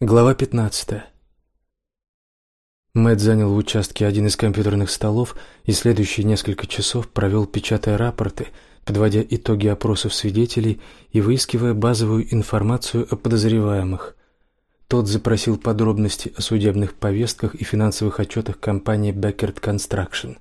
Глава 15. Мэтт занял в участке один из компьютерных столов и следующие несколько часов провел, печатая рапорты, подводя итоги опросов свидетелей и выискивая базовую информацию о подозреваемых. Тот запросил подробности о судебных повестках и финансовых отчетах компании Beckert Construction.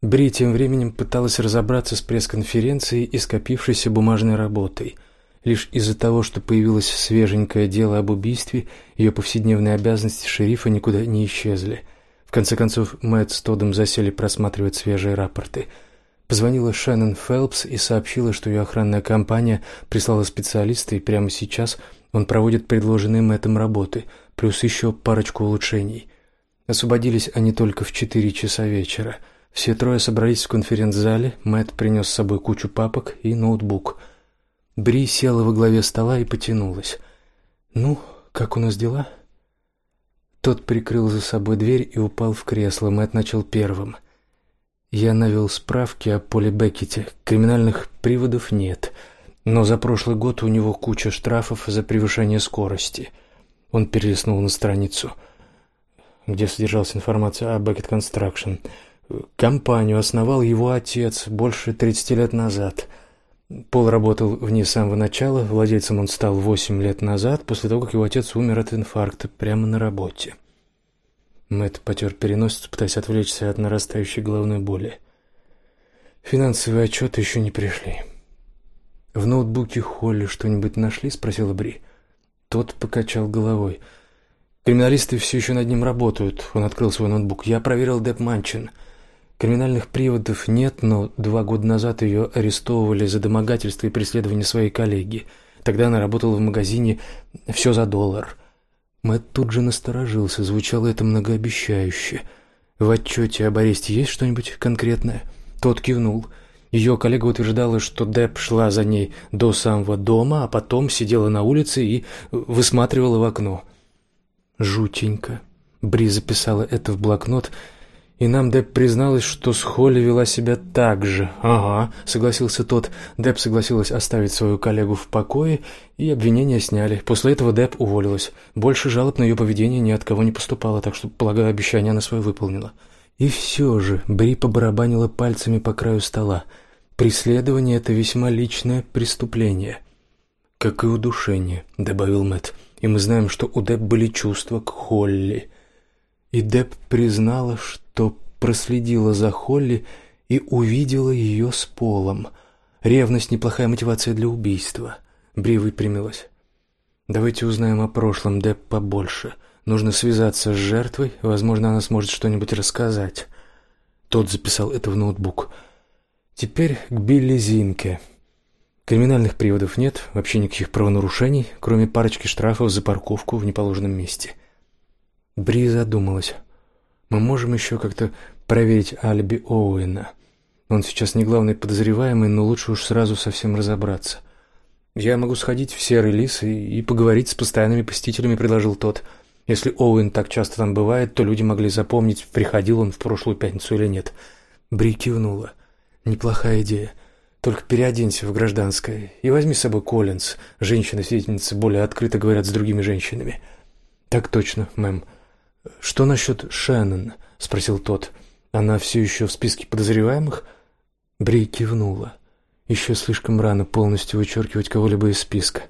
Бри тем временем пыталась разобраться с пресс-конференцией и скопившейся бумажной работой – Лишь из-за того, что появилось свеженькое дело об убийстве, ее повседневные обязанности шерифа никуда не исчезли. В конце концов, Мэтт с Тодом засели просматривать свежие рапорты. Позвонила Шеннон Фелпс и сообщила, что ее охранная компания прислала специалиста, и прямо сейчас он проводит предложенные Мэттом работы, плюс еще парочку улучшений. Освободились они только в четыре часа вечера. Все трое собрались в конференц-зале, Мэтт принес с собой кучу папок и ноутбук – Бри села во главе стола и потянулась. «Ну, как у нас дела?» Тот прикрыл за собой дверь и упал в кресло. Мэтт начал первым. Я навел справки о Поле Беккете. Криминальных приводов нет. Но за прошлый год у него куча штрафов за превышение скорости. Он перелистнул на страницу, где содержалась информация о Беккет Construction. Компанию основал его отец больше 30 лет назад – Пол работал в ней с самого начала, владельцем он стал восемь лет назад, после того, как его отец умер от инфаркта прямо на работе. Мэтт потер переносицу, пытаясь отвлечься от нарастающей головной боли. Финансовые отчеты еще не пришли. «В ноутбуке Холли что-нибудь нашли?» — спросила Бри. Тот покачал головой. «Криминалисты все еще над ним работают». Он открыл свой ноутбук. «Я проверил Деп Манчин». Криминальных приводов нет, но два года назад ее арестовывали за домогательство и преследование своей коллеги. Тогда она работала в магазине «Все за доллар». Мэтт тут же насторожился, звучало это многообещающе. «В отчете об аресте есть что-нибудь конкретное?» Тот кивнул. Ее коллега утверждала, что Депп шла за ней до самого дома, а потом сидела на улице и высматривала в окно. «Жутенько». Бри записала это в блокнот – и нам Деп призналась, что с Холли вела себя так же. Ага, согласился тот. Деп согласилась оставить свою коллегу в покое, и обвинения сняли. После этого Деп уволилась. Больше жалоб на ее поведение ни от кого не поступало, так что, полагаю, обещание она свое выполнила. И все же Бри побарабанила пальцами по краю стола. Преследование это весьма личное преступление. Как и удушение, добавил Мэт. И мы знаем, что у Деп были чувства к Холли. И Деп признала, что проследила за Холли и увидела ее с Полом. Ревность — неплохая мотивация для убийства. Бри выпрямилась. «Давайте узнаем о прошлом Деп побольше. Нужно связаться с жертвой, возможно, она сможет что-нибудь рассказать». Тот записал это в ноутбук. «Теперь к Билли Зинке». Криминальных приводов нет, вообще никаких правонарушений, кроме парочки штрафов за парковку в неположенном месте. Бри задумалась. Мы можем еще как-то проверить алиби Оуэна. Он сейчас не главный подозреваемый, но лучше уж сразу совсем разобраться. Я могу сходить в Серый Лис и, и поговорить с постоянными посетителями, предложил тот. Если Оуэн так часто там бывает, то люди могли запомнить, приходил он в прошлую пятницу или нет. Бри кивнула. Неплохая идея. Только переоденься в гражданское и возьми с собой Коллинз. Женщины-свидетельницы более открыто говорят с другими женщинами. Так точно, мэм. «Что насчет Шеннон?» — спросил тот. «Она все еще в списке подозреваемых?» Бри кивнула. «Еще слишком рано полностью вычеркивать кого-либо из списка.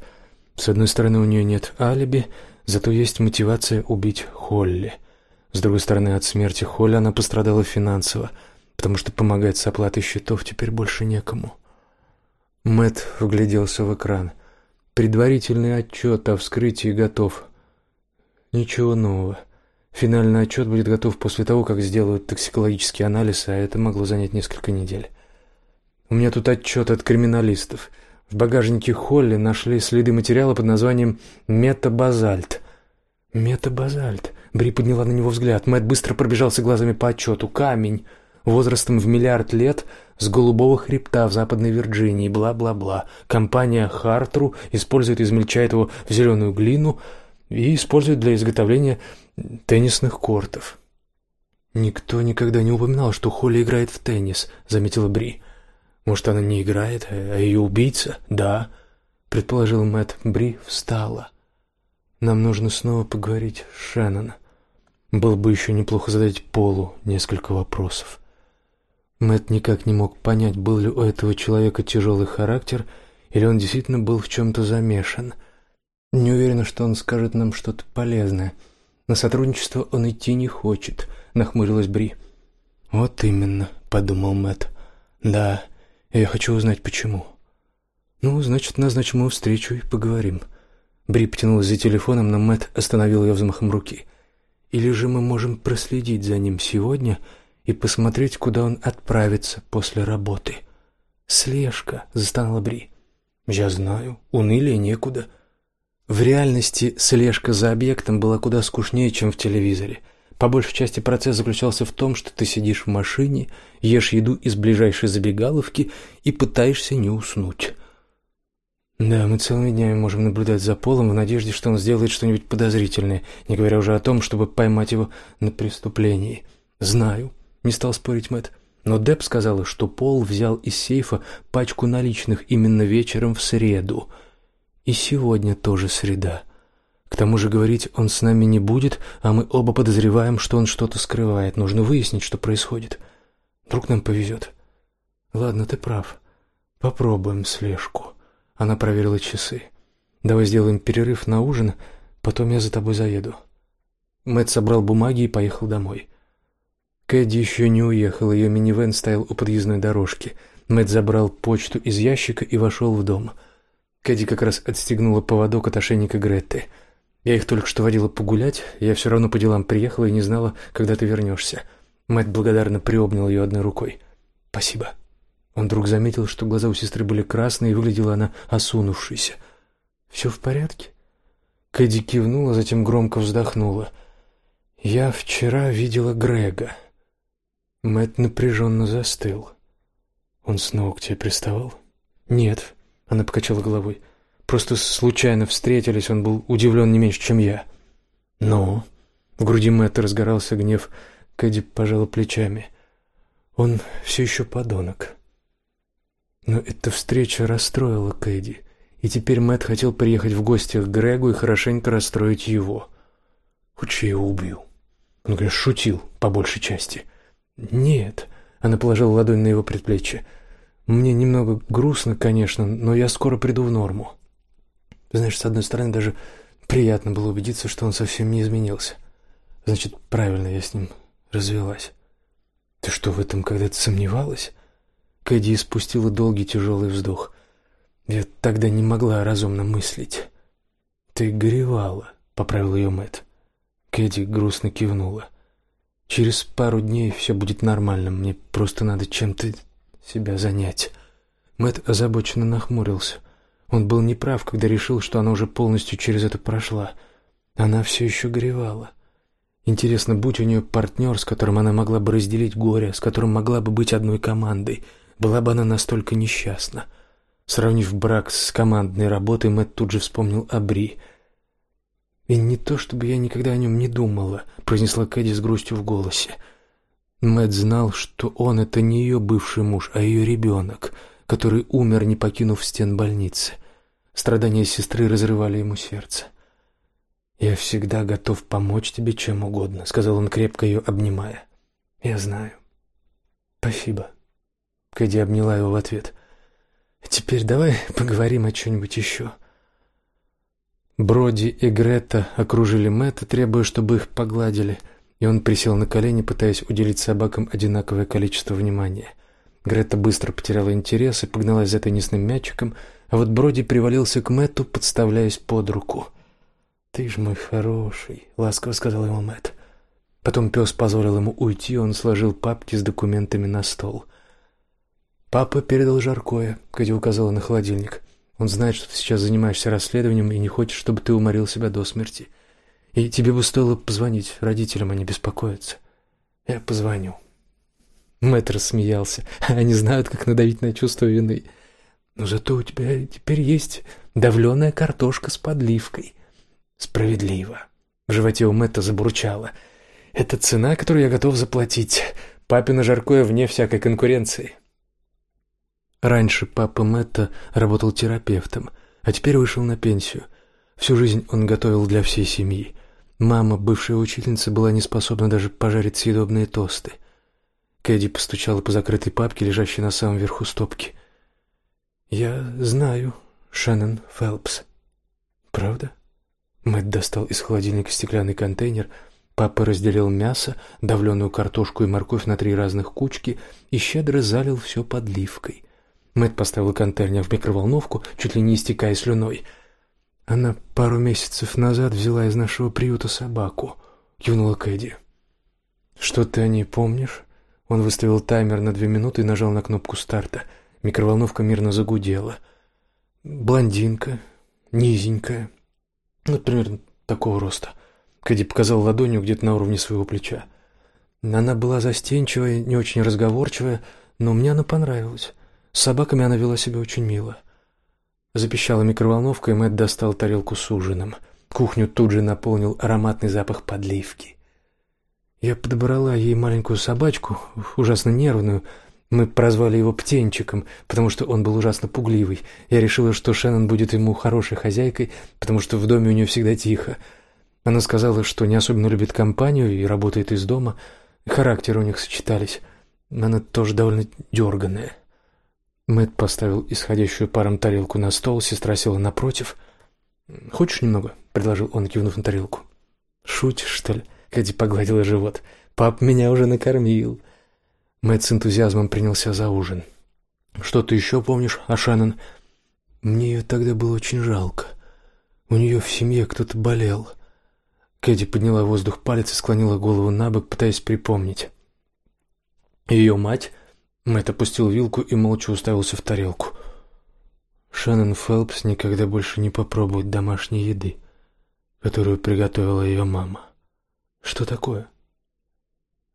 С одной стороны, у нее нет алиби, зато есть мотивация убить Холли. С другой стороны, от смерти Холли она пострадала финансово, потому что помогать с оплатой счетов теперь больше некому». Мэт вгляделся в экран. «Предварительный отчет о вскрытии готов. Ничего нового». Финальный отчет будет готов после того, как сделают токсикологический анализ, а это могло занять несколько недель. У меня тут отчет от криминалистов. В багажнике Холли нашли следы материала под названием метабазальт. Метабазальт. Бри подняла на него взгляд. Мэтт быстро пробежался глазами по отчету. Камень возрастом в миллиард лет с голубого хребта в Западной Вирджинии, бла-бла-бла. Компания Хартру использует измельчает его в зеленую глину и использует для изготовления теннисных кортов. Никто никогда не упоминал, что Холли играет в теннис, заметила Бри. Может, она не играет, а ее убийца? Да, предположил Мэтт. Бри встала. Нам нужно снова поговорить, Шеннон. Было бы еще неплохо задать Полу несколько вопросов. Мэтт никак не мог понять, был ли у этого человека тяжелый характер, или он действительно был в чем-то замешан. Не уверена, что он скажет нам что-то полезное. На сотрудничество он идти не хочет, нахмурилась Бри. Вот именно, подумал Мэтт. Да, я хочу узнать почему. Ну, значит, назначим ему встречу и поговорим. Бри потянулась за телефоном, но Мэтт остановил ее взмахом руки. Или же мы можем проследить за ним сегодня и посмотреть, куда он отправится после работы. Слежка, застонала Бри. Я знаю, унылее некуда. В реальности слежка за объектом была куда скучнее, чем в телевизоре. По большей части процесс заключался в том, что ты сидишь в машине, ешь еду из ближайшей забегаловки и пытаешься не уснуть. Да, мы целыми днями можем наблюдать за Полом в надежде, что он сделает что-нибудь подозрительное, не говоря уже о том, чтобы поймать его на преступлении. Знаю, не стал спорить Мэтт. Но Деб сказала, что Пол взял из сейфа пачку наличных именно вечером в среду. И сегодня тоже среда. К тому же говорить он с нами не будет, а мы оба подозреваем, что он что-то скрывает. Нужно выяснить, что происходит. Вдруг нам повезет. Ладно, ты прав. Попробуем слежку. Она проверила часы. Давай сделаем перерыв на ужин, потом я за тобой заеду. Мэтт собрал бумаги и поехал домой. Кэдди еще не уехал, ее минивэн стоял у подъездной дорожки. Мэтт забрал почту из ящика и вошел в дом. Кэдди как раз отстегнула поводок от ошейника Гретты. Я их только что водила погулять, я все равно по делам приехала и не знала, когда ты вернешься. Мэтт благодарно приобнял ее одной рукой. Спасибо. Он вдруг заметил, что глаза у сестры были красные, и выглядела она осунувшейся. «Все в порядке?» Кэдди кивнула, затем громко вздохнула. «Я вчера видела Грега». Мэт напряженно застыл. Он снова к тебе приставал? Нет, она покачала головой. Просто случайно встретились, он был удивлен не меньше, чем я. Но в груди Мэтта разгорался гнев. Кэдди пожала плечами. Он все еще подонок. Но эта встреча расстроила Кэдди, и теперь Мэтт хотел приехать в гости к Грегу и хорошенько расстроить его. Хочешь, я его убью? Он, конечно, шутил, по большей части. — «Нет», — она положила ладонь на его предплечье. «Мне немного грустно, конечно, но я скоро приду в норму». Знаешь, с одной стороны, даже приятно было убедиться, что он совсем не изменился. Значит, правильно я с ним развелась. Ты что, в этом когда-то сомневалась? Кэдди испустила долгий тяжелый вздох. Я тогда не могла разумно мыслить. Ты горевала, поправил ее Мэтт. Кэдди грустно кивнула. Через пару дней все будет нормально. Мне просто надо чем-то себя занять. Мэт озабоченно нахмурился. Он был неправ, когда решил, что она уже полностью через это прошла. Она все еще горевала. Интересно, будь у нее партнер, с которым она могла бы разделить горе, с которым могла бы быть одной командой, была бы она настолько несчастна. Сравнив брак с командной работой, Мэт тут же вспомнил о Бри — и не то, чтобы я никогда о нем не думала, произнесла Кэдди с грустью в голосе. Мэт знал, что он это не ее бывший муж, а ее ребенок, который умер, не покинув стен больницы. Страдания сестры разрывали ему сердце. Я всегда готов помочь тебе чем угодно, сказал он крепко ее обнимая. Я знаю. Спасибо. Кэдди обняла его в ответ. Теперь давай поговорим о чем нибудь еще. Броди и Грета окружили Мэтта, требуя, чтобы их погладили, и он присел на колени, пытаясь уделить собакам одинаковое количество внимания. Грета быстро потеряла интерес и погналась за теннисным мячиком, а вот Броди привалился к Мэтту, подставляясь под руку. «Ты ж мой хороший», — ласково сказал ему Мэтт. Потом пес позволил ему уйти, он сложил папки с документами на стол. «Папа передал жаркое», — Кэдди указала на холодильник. Он знает, что ты сейчас занимаешься расследованием и не хочет, чтобы ты уморил себя до смерти. И тебе бы стоило позвонить родителям, они беспокоятся. Я позвоню. Мэтр смеялся. Они знают, как надавить на чувство вины. Но зато у тебя теперь есть давленая картошка с подливкой. Справедливо. В животе у Мэтта забурчало. Это цена, которую я готов заплатить. Папина жаркое вне всякой конкуренции. Раньше папа Мэтта работал терапевтом, а теперь вышел на пенсию. Всю жизнь он готовил для всей семьи. Мама, бывшая учительница, была не способна даже пожарить съедобные тосты. Кэдди постучала по закрытой папке, лежащей на самом верху стопки. «Я знаю, Шеннон Фелпс». «Правда?» Мэтт достал из холодильника стеклянный контейнер. Папа разделил мясо, давленную картошку и морковь на три разных кучки и щедро залил все подливкой. Мэтт поставил контейнер в микроволновку, чуть ли не истекая слюной — она пару месяцев назад взяла из нашего приюта собаку, кивнула Кэдди. Что ты о ней помнишь? Он выставил таймер на две минуты и нажал на кнопку старта. Микроволновка мирно загудела. Блондинка, низенькая, ну, примерно такого роста. Кэдди показал ладонью где-то на уровне своего плеча. Она была застенчивая, не очень разговорчивая, но мне она понравилась. С собаками она вела себя очень мило. Запищала микроволновка, и Мэтт достал тарелку с ужином. Кухню тут же наполнил ароматный запах подливки. Я подобрала ей маленькую собачку, ужасно нервную. Мы прозвали его Птенчиком, потому что он был ужасно пугливый. Я решила, что Шеннон будет ему хорошей хозяйкой, потому что в доме у нее всегда тихо. Она сказала, что не особенно любит компанию и работает из дома. Характеры у них сочетались. Она тоже довольно дерганая. Мэт поставил исходящую паром тарелку на стол, сестра села напротив. «Хочешь немного?» — предложил он, кивнув на тарелку. «Шутишь, что ли?» — Кэдди погладила живот. «Пап меня уже накормил». Мэт с энтузиазмом принялся за ужин. «Что ты еще помнишь о Шеннон?» «Мне ее тогда было очень жалко. У нее в семье кто-то болел». Кэдди подняла в воздух палец и склонила голову на бок, пытаясь припомнить. «Ее мать?» Мэтт опустил вилку и молча уставился в тарелку. Шеннон Фелпс никогда больше не попробует домашней еды, которую приготовила ее мама. Что такое?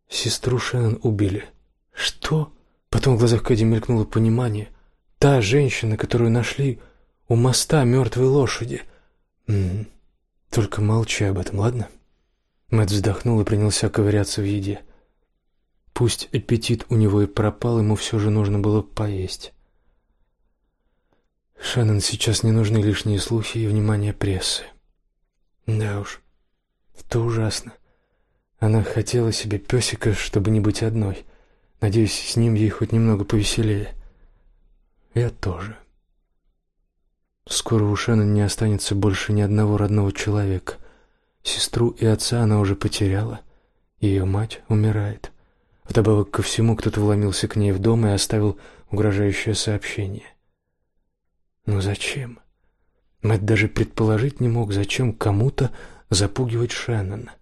Сестру Шеннон убили. Что? Потом в глазах Кэдди мелькнуло понимание. Та женщина, которую нашли у моста мертвой лошади. М -м -м. Только молчи об этом, ладно? Мэтт вздохнул и принялся ковыряться в еде. Пусть аппетит у него и пропал, ему все же нужно было поесть. Шеннон сейчас не нужны лишние слухи и внимание прессы. Да уж, это ужасно. Она хотела себе песика, чтобы не быть одной. Надеюсь, с ним ей хоть немного повеселее. Я тоже. Скоро у Шеннон не останется больше ни одного родного человека. Сестру и отца она уже потеряла. Ее мать умирает. Вдобавок ко всему, кто-то вломился к ней в дом и оставил угрожающее сообщение. Но зачем? Мэтт даже предположить не мог, зачем кому-то запугивать Шеннона.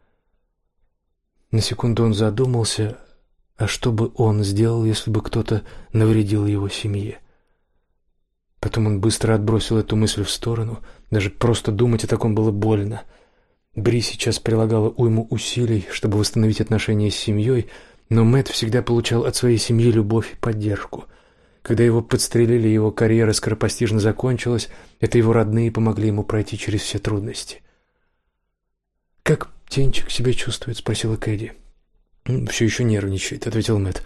На секунду он задумался, а что бы он сделал, если бы кто-то навредил его семье? Потом он быстро отбросил эту мысль в сторону. Даже просто думать о таком было больно. Бри сейчас прилагала уйму усилий, чтобы восстановить отношения с семьей, но Мэт всегда получал от своей семьи любовь и поддержку. Когда его подстрелили, его карьера скоропостижно закончилась, это его родные помогли ему пройти через все трудности. «Как Тенчик себя чувствует?» — спросила Кэдди. «Все еще нервничает», — ответил Мэт.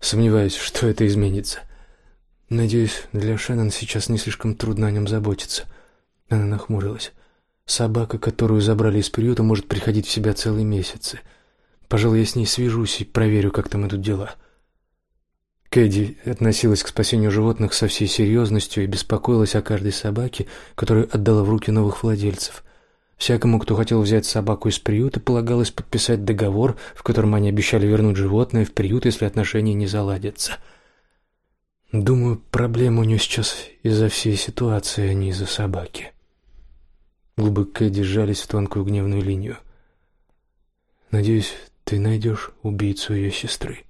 «Сомневаюсь, что это изменится. Надеюсь, для Шеннон сейчас не слишком трудно о нем заботиться». Она нахмурилась. «Собака, которую забрали из приюта, может приходить в себя целые месяцы». Пожалуй, я с ней свяжусь и проверю, как там идут дела. Кэдди относилась к спасению животных со всей серьезностью и беспокоилась о каждой собаке, которую отдала в руки новых владельцев. Всякому, кто хотел взять собаку из приюта, полагалось подписать договор, в котором они обещали вернуть животное в приют, если отношения не заладятся. Думаю, проблема у нее сейчас из-за всей ситуации, а не из-за собаки. Губы Кэдди сжались в тонкую гневную линию. Надеюсь, ты найдешь убийцу ее сестры.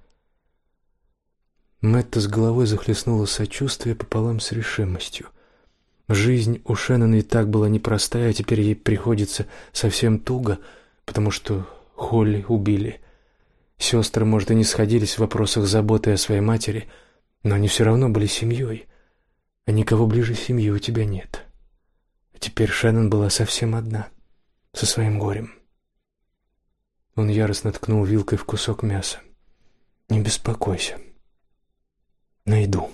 Мэтта с головой захлестнуло сочувствие пополам с решимостью. Жизнь у Шеннона и так была непростая, а теперь ей приходится совсем туго, потому что Холли убили. Сестры, может, и не сходились в вопросах заботы о своей матери, но они все равно были семьей, а никого ближе семьи у тебя нет. А теперь Шеннон была совсем одна, со своим горем. Он яростно ткнул вилкой в кусок мяса. «Не беспокойся. Найду».